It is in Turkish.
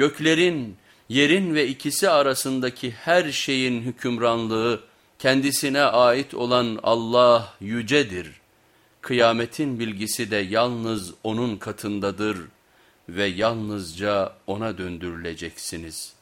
Göklerin, yerin ve ikisi arasındaki her şeyin hükümranlığı kendisine ait olan Allah yücedir. Kıyametin bilgisi de yalnız O'nun katındadır ve yalnızca O'na döndürüleceksiniz.''